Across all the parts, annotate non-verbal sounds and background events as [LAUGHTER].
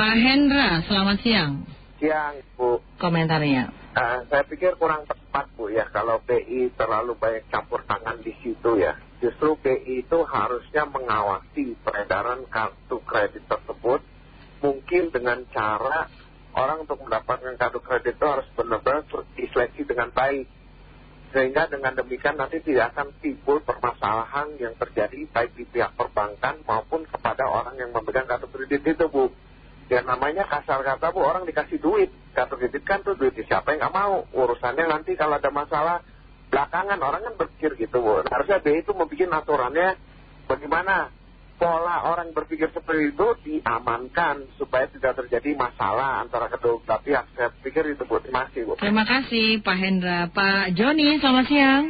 Pak Hendra, selamat siang. Siang, Bu. Komentarnya. Uh, saya pikir kurang tepat, Bu, ya, kalau BI terlalu banyak campur tangan di situ ya. Justru BI itu harusnya mengawasi peredaran kartu kredit tersebut, mungkin dengan cara orang untuk mendapatkan kartu kredit itu harus benar-benar diseleksi dengan baik. Sehingga dengan demikian nanti tidak akan timbul permasalahan yang terjadi baik di pihak perbankan maupun kepada orang yang memegang kartu kredit itu, Bu ya namanya kasar kata bu orang dikasih duit. Kartu kredit kan tuh duit siapa yang nggak mau. Urusannya nanti kalau ada masalah belakangan orang kan berpikir gitu bu. Nah, harusnya B itu membuat aturannya bagaimana pola orang berpikir seperti itu diamankan supaya tidak terjadi masalah antara kedua belah pihak. Saya pikir itu bu. Terima kasih bu. Terima kasih Pak Hendra. Pak Joni selamat siang.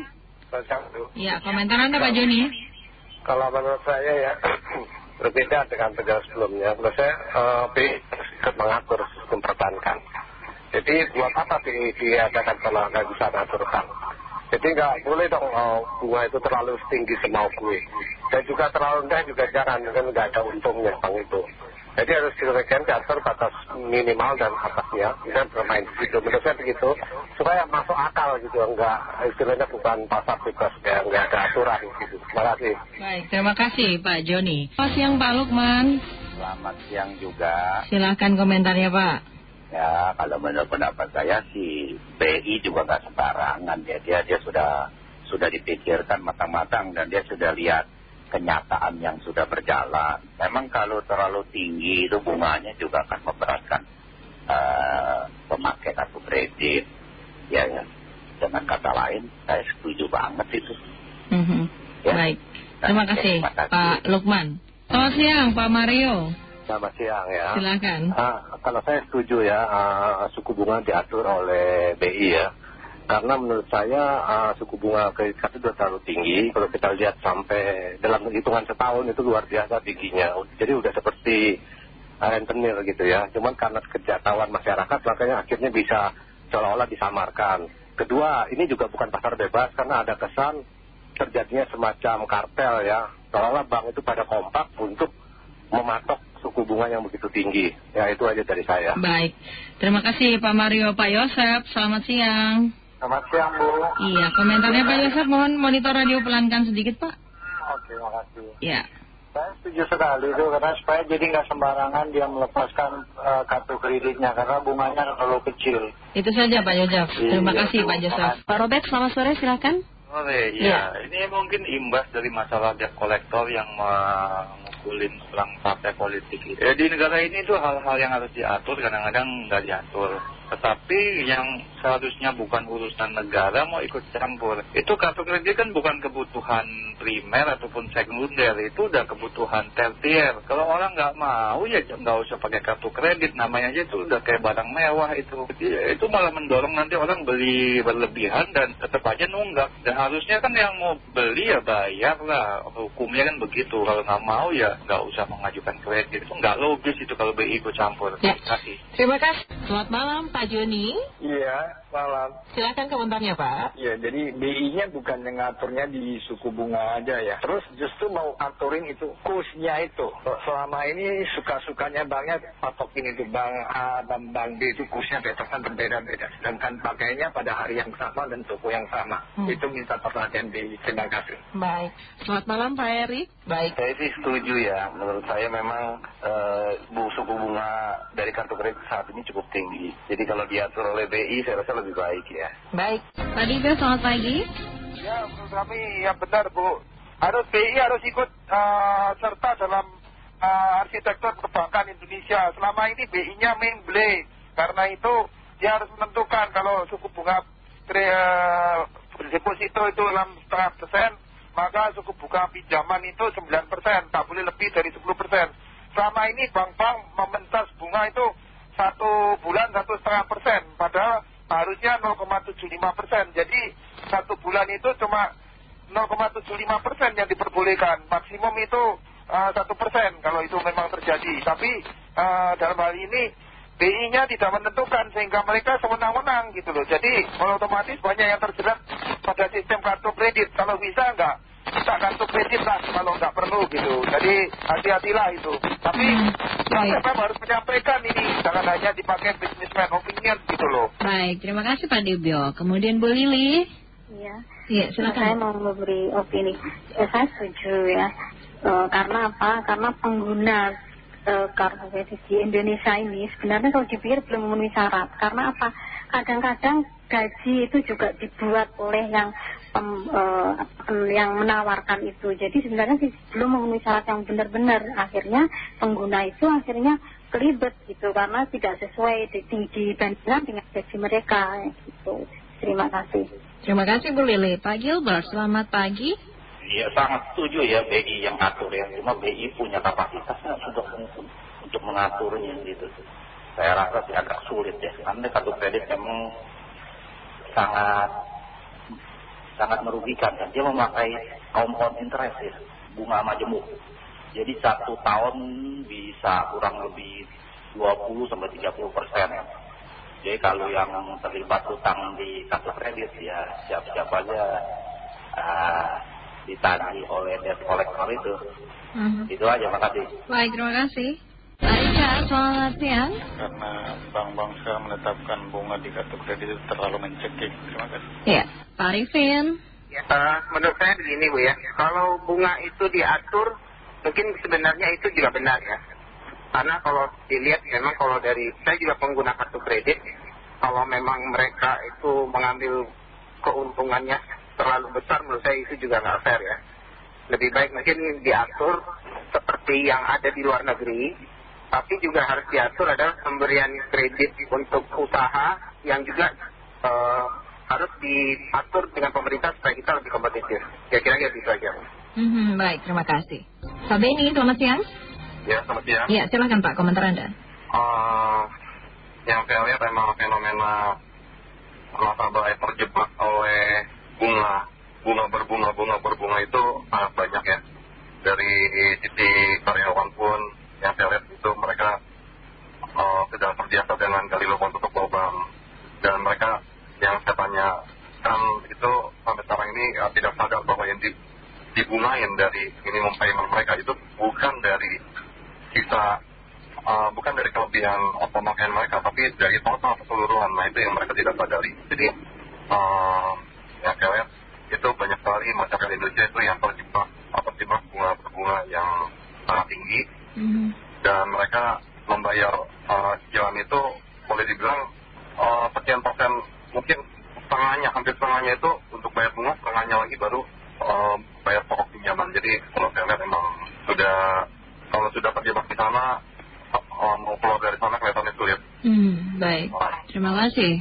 Selamat siang bu. Ya komentar anda Pak Joni. Kalau menurut saya ya [CLEARS THROAT] berbeda dengan negara sebelumnya. Menurut saya uh, BI ikut mengatur sistem perbankan. Jadi buat apa diadakan kalau nggak bisa mengaturkan? Jadi nggak boleh dong uh, bunga itu terlalu tinggi semau gue. Dan juga terlalu rendah juga jangan, kan nggak ada untungnya bang itu. Jadi harus disesuaikan diatur batas minimal dan atasnya. Bisa bermain di situ. Menurut saya begitu. Supaya masuk akal gitu. Enggak, istilahnya bukan pasar bebas. Ya, enggak ada aturan gitu. Terima kasih. Baik, terima kasih Pak Joni. Selamat siang Pak Lukman. Selamat siang juga. Silahkan komentarnya Pak. Ya, kalau menurut pendapat saya si BI juga nggak sembarangan. Ya. Dia, dia sudah sudah dipikirkan matang-matang dan dia sudah lihat kenyataan yang sudah berjalan. Memang kalau terlalu tinggi itu bunganya juga akan memberatkan uh, pemakai kartu kredit. Ya, ya. Dengan kata lain, saya setuju banget itu. Mm -hmm. ya. Baik. Terima kasih, terima kasih Pak Lukman. Selamat siang Pak Mario. Selamat siang ya. Silakan. Ah, kalau saya setuju ya, uh, suku bunga diatur oleh BI ya karena menurut saya uh, suku bunga kredit kartu sudah terlalu tinggi. Kalau kita lihat sampai dalam hitungan setahun itu luar biasa tingginya. Jadi udah seperti rentenir gitu ya. Cuman karena kejahatan masyarakat makanya akhirnya bisa seolah-olah disamarkan. Kedua ini juga bukan pasar bebas karena ada kesan terjadinya semacam kartel ya. Seolah-olah bank itu pada kompak untuk mematok suku bunga yang begitu tinggi. Ya itu aja dari saya. Baik. Terima kasih Pak Mario. Pak Yosep selamat siang Selamat siang Bu. Iya, komentarnya Pak Yosef mohon monitor radio pelankan sedikit Pak. Oke, makasih. Iya. Saya setuju sekali itu karena supaya jadi nggak sembarangan dia melepaskan uh, kartu kreditnya karena bunganya terlalu kecil. Itu saja Pak Yosef. Iya, Terima kasih Pak Yosef. Pak Robert, selamat sore silakan. Sore, ya. ya. Ini mungkin imbas dari masalah debt kolektor yang mengukulin seorang partai politik itu. Ya, di negara ini tuh hal-hal yang harus diatur kadang-kadang nggak diatur. Tetapi yang seharusnya bukan urusan negara mau ikut campur. Itu kartu kredit kan bukan kebutuhan primer ataupun sekunder. Itu udah kebutuhan tertier. Kalau orang nggak mau ya nggak usah pakai kartu kredit. Namanya aja itu udah kayak barang mewah itu. Jadi, itu malah mendorong nanti orang beli berlebihan dan tetap aja nunggak. Dan harusnya kan yang mau beli ya bayar lah. Hukumnya kan begitu. Kalau nggak mau ya nggak usah mengajukan kredit. Itu nggak logis itu kalau BI ikut campur. Ya. Terima kasih. Terima kasih. Selamat malam Pak Joni. Iya, malam. Silakan komentarnya Pak. Iya, jadi BI-nya bukan yang ngaturnya di suku bunga aja ya. Terus justru mau aturin itu kursnya itu. Selama ini suka-sukanya banknya patokin itu bank A dan bank B itu kursnya betasan berbeda-beda. Sedangkan pakainya pada hari yang sama dan toko yang sama. Hmm. Itu minta perhatian BI. Terima kasih. Baik. Selamat malam Pak Erik. Baik. Saya sih setuju ya. Menurut saya memang uh, suku bunga dari kartu kredit saat ini cukup tinggi. Jadi kalau diatur oleh BI saya rasa lebih baik ya. Baik. Pak selamat pagi. Ya menurut kami ya benar Bu. Harus BI harus ikut uh, serta dalam uh, arsitektur perbankan Indonesia. Selama ini BI-nya main blade. Karena itu dia harus menentukan kalau suku bunga uh, deposito itu 6,5 persen, maka suku bunga pinjaman itu 9 persen, tak boleh lebih dari 10 persen. Selama ini bank-bank mementas bunga itu satu bulan satu setengah persen, harusnya 0,75 persen. Jadi satu bulan itu cuma 0,75 persen yang diperbolehkan. Maksimum itu uh, satu persen kalau itu memang terjadi. Tapi uh, dalam hal ini BI-nya tidak menentukan sehingga mereka sewenang-wenang gitu loh. Jadi otomatis banyak yang terjerat pada sistem kartu kredit. Kalau bisa enggak kita kredit lah kalau nggak perlu gitu. Jadi hati-hatilah itu. Tapi Baik. BPOM harus menyampaikan ini, jangan hanya dipakai businessman opinion gitu loh. Baik, terima kasih Pak Dibyo. Kemudian Bu Lili. Iya. Iya, Saya silakan. mau memberi opini. Eh, saya setuju ya. Eh, karena apa? Karena pengguna eh, kartu kredit di Indonesia ini sebenarnya kalau dipikir belum memenuhi syarat. Karena apa? Kadang-kadang gaji itu juga dibuat oleh yang eh, apa- yang menawarkan itu. Jadi sebenarnya sih belum memenuhi syarat yang benar-benar. Akhirnya pengguna itu akhirnya kelibet gitu karena tidak sesuai di- di- dibandingkan dengan gaji mereka gitu. Terima kasih. Terima kasih Bu Lili. Pak Gilbert, selamat pagi. Ya sangat setuju ya BI yang atur ya. Cuma BI punya kapasitasnya untuk untuk mengaturnya gitu. Saya rasa sih agak sulit ya. Karena kartu kredit memang sangat sangat merugikan kan. Dia memakai compound interest ya, bunga majemuk. Jadi satu tahun bisa kurang lebih 20 sampai 30 persen. Jadi kalau yang terlibat hutang di kartu kredit ya siap-siap aja ah, ditagih oleh debt collector itu. Mhm. Itu aja, makasih. Baik, terima kasih. Pak Richard, selamat siang. karena bank-bank sekarang menetapkan bunga di kartu kredit itu terlalu mencekik. Terima kasih. Iya, Pak Arifin. Ya, eh, menurut saya begini Bu ya, kalau bunga itu diatur, mungkin sebenarnya itu juga benar ya. Karena kalau dilihat memang kalau dari, saya juga pengguna kartu kredit, kalau memang mereka itu mengambil keuntungannya terlalu besar, menurut saya itu juga nggak fair ya. Lebih baik mungkin diatur seperti yang ada di luar negeri, tapi juga harus diatur adalah pemberian kredit untuk usaha yang juga eh, harus diatur dengan pemerintah supaya kita lebih kompetitif. Kira-kira gitu aja. Mhm, baik, terima kasih. Pak Beni, selamat siang. Ya, selamat siang. Iya, silakan Pak, komentar Anda. Eh, yang saya lihat memang fenomena nasabah yang terjebak oleh bunga, bunga berbunga, bunga berbunga itu sangat banyak ya. Dari sisi karyawan pun yang saya lihat itu mereka eh, sedang terbiasa dengan gali lubang tutup lubang. Dan mereka yang saya tanyakan itu sampai sekarang ini eh, tidak sadar bahwa yang di- dibungain dari minimum payment mereka itu bukan dari sisa uh, bukan dari kelebihan pemakaian mereka tapi dari total keseluruhan nah itu yang mereka tidak sadari jadi yang saya lihat itu banyak sekali masyarakat Indonesia itu yang terjebak atau terjebak bunga berbunga yang sangat tinggi. Dan mereka membayar uh, cicilan itu boleh dibilang uh, sekian persen mungkin setengahnya hampir setengahnya itu untuk bayar bunga setengahnya lagi baru uh, bayar pokok pinjaman jadi kalau saya lihat memang sudah kalau sudah terjebak di sana uh, mau keluar dari sana kelihatannya sulit Hmm, baik. Terima kasih.